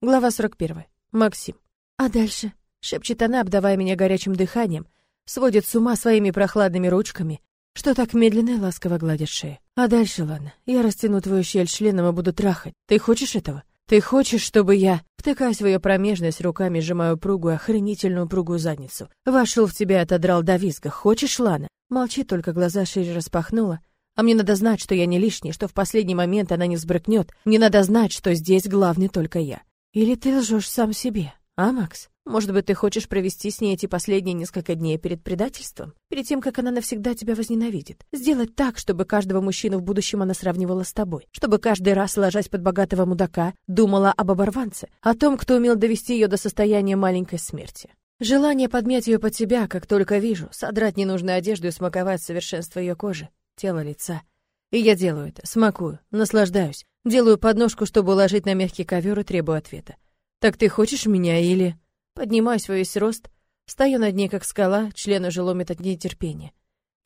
Глава 41. Максим. А дальше? Шепчет она, обдавая меня горячим дыханием, сводит с ума своими прохладными ручками, что так медленно и ласково гладит шею. А дальше, ладно, я растяну твою щель членом и буду трахать. Ты хочешь этого? Ты хочешь, чтобы я, втыкаясь в ее промежность, руками сжимаю упругую, охренительную упругую задницу, вошел в тебя и отодрал до визга? Хочешь, Лана? Молчит, только глаза шире распахнула. А мне надо знать, что я не лишний, что в последний момент она не взбрыкнет. Мне надо знать, что здесь главный только я. Или ты лжешь сам себе, а, Макс? Может быть, ты хочешь провести с ней эти последние несколько дней перед предательством? Перед тем, как она навсегда тебя возненавидит? Сделать так, чтобы каждого мужчину в будущем она сравнивала с тобой? Чтобы каждый раз, ложась под богатого мудака, думала об оборванце? О том, кто умел довести ее до состояния маленькой смерти? Желание подмять ее под себя, как только вижу, содрать ненужную одежду и смаковать совершенство ее кожи, тела, лица. И я делаю это, смакую, наслаждаюсь. Делаю подножку, чтобы уложить на мягкий ковер и требую ответа. «Так ты хочешь меня или...» Поднимаюсь во весь рост, стою над ней, как скала, член уже ломит от нетерпения.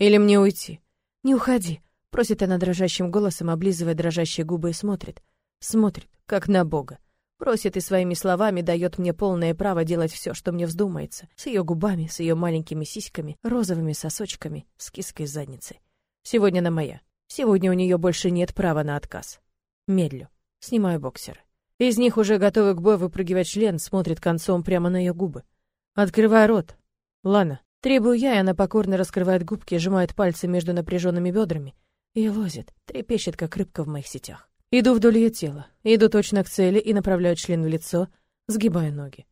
«Или мне уйти?» «Не уходи», — просит она дрожащим голосом, облизывая дрожащие губы и смотрит. Смотрит, как на Бога. Просит и своими словами дает мне полное право делать все, что мне вздумается. С ее губами, с ее маленькими сиськами, розовыми сосочками, с киской задницей. Сегодня она моя. Сегодня у нее больше нет права на отказ. Медлю. Снимаю боксеры. Из них уже готовый к бою выпрыгивать член смотрит концом прямо на ее губы. Открывай рот. Лана. Требую я, и она покорно раскрывает губки, сжимает пальцы между напряженными бедрами и лозит, трепещет, как рыбка в моих сетях. Иду вдоль ее тела, иду точно к цели и направляю член в лицо, сгибаю ноги.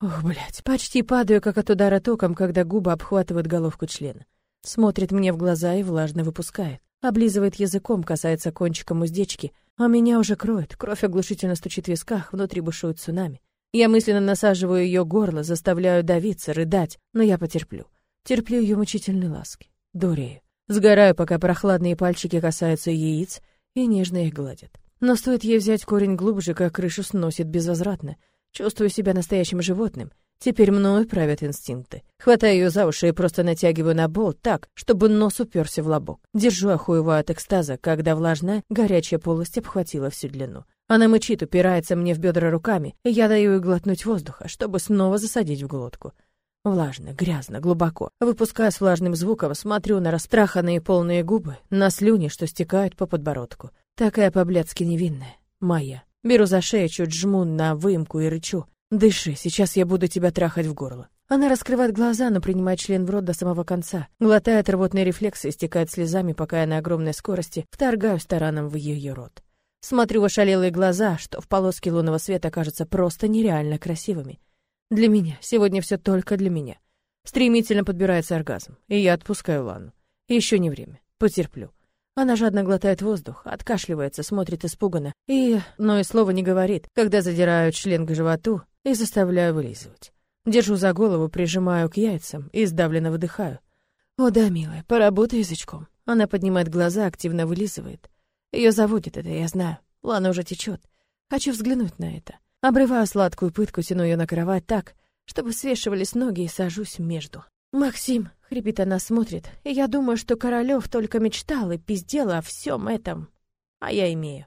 Ох, блядь, почти падаю, как от удара током, когда губы обхватывают головку члена. Смотрит мне в глаза и влажно выпускает. Облизывает языком, касается кончиком уздечки, а меня уже кроет, кровь оглушительно стучит в висках, внутри бушует цунами. Я мысленно насаживаю ее горло, заставляю давиться, рыдать, но я потерплю. Терплю ее мучительной ласки. Дурею. Сгораю, пока прохладные пальчики касаются яиц и нежно их гладят. Но стоит ей взять корень глубже, как крышу сносит безвозвратно. Чувствую себя настоящим животным, Теперь мною правят инстинкты. Хватаю ее за уши и просто натягиваю на болт так, чтобы нос уперся в лобок. Держу охуеваю от экстаза, когда влажная, горячая полость обхватила всю длину. Она мычит, упирается мне в бедра руками, и я даю ей глотнуть воздуха, чтобы снова засадить в глотку. Влажно, грязно, глубоко. Выпуская с влажным звуком, смотрю на растраханные полные губы, на слюни, что стекают по подбородку. Такая по-блядски невинная. Моя. Беру за шею, чуть жму на выемку и рычу. «Дыши, сейчас я буду тебя трахать в горло». Она раскрывает глаза, но принимает член в рот до самого конца. Глотает рвотные рефлексы и стекает слезами, пока я на огромной скорости вторгаюсь тараном в ее рот. Смотрю в ошалелые глаза, что в полоске лунного света кажутся просто нереально красивыми. Для меня. Сегодня все только для меня. Стремительно подбирается оргазм, и я отпускаю Лану. Еще не время. Потерплю. Она жадно глотает воздух, откашливается, смотрит испуганно и, но и слова не говорит, когда задираю член к животу, и заставляю вылизывать. Держу за голову, прижимаю к яйцам и сдавленно выдыхаю. «О да, милая, поработай язычком». Она поднимает глаза, активно вылизывает. Ее заводит это, я знаю. Лана уже течет. Хочу взглянуть на это. Обрываю сладкую пытку, тяну ее на кровать так, чтобы свешивались ноги и сажусь между. «Максим», — хрипит она, смотрит, и я думаю, что Королёв только мечтал и пиздел о всем этом. А я имею.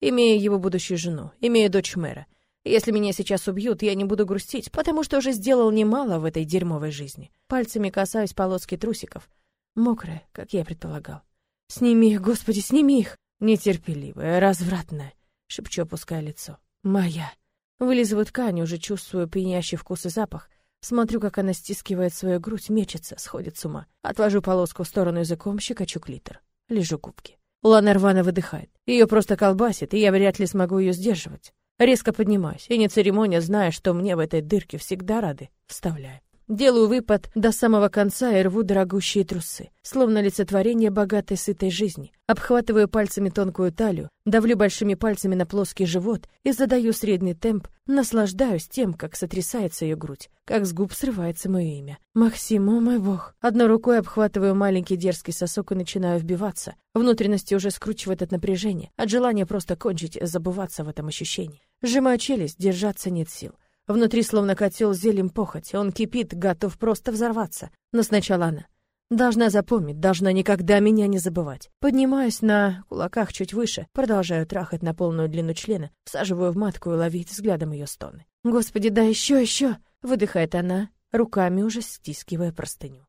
Имею его будущую жену, имею дочь мэра. Если меня сейчас убьют, я не буду грустить, потому что уже сделал немало в этой дерьмовой жизни. Пальцами касаюсь полоски трусиков. Мокрая, как я предполагал. «Сними их, Господи, сними их!» Нетерпеливая, развратная, шепчу, опуская лицо. «Моя!» Вылизываю ткань, уже чувствую пьянящий вкус и запах. Смотрю, как она стискивает свою грудь, мечется, сходит с ума. Отвожу полоску в сторону языком, щекочу клитор. Лежу губки. Лана рвано выдыхает. Ее просто колбасит, и я вряд ли смогу ее сдерживать. Резко поднимаюсь и не церемония, зная, что мне в этой дырке всегда рады, вставляю. Делаю выпад до самого конца и рву дорогущие трусы, словно олицетворение богатой сытой жизни. Обхватываю пальцами тонкую талию, давлю большими пальцами на плоский живот и задаю средний темп, наслаждаюсь тем, как сотрясается ее грудь, как с губ срывается мое имя. «Максим, о мой бог!» Одной рукой обхватываю маленький дерзкий сосок и начинаю вбиваться. Внутренности уже скручивает от напряжения, от желания просто кончить, забываться в этом ощущении. Сжимаю челюсть, держаться нет сил. Внутри словно котел зелем похоть, он кипит, готов просто взорваться. Но сначала она. Должна запомнить, должна никогда меня не забывать. Поднимаюсь на кулаках чуть выше, продолжаю трахать на полную длину члена, всаживаю в матку и ловить взглядом ее стоны. «Господи, да еще, еще!» — выдыхает она, руками уже стискивая простыню.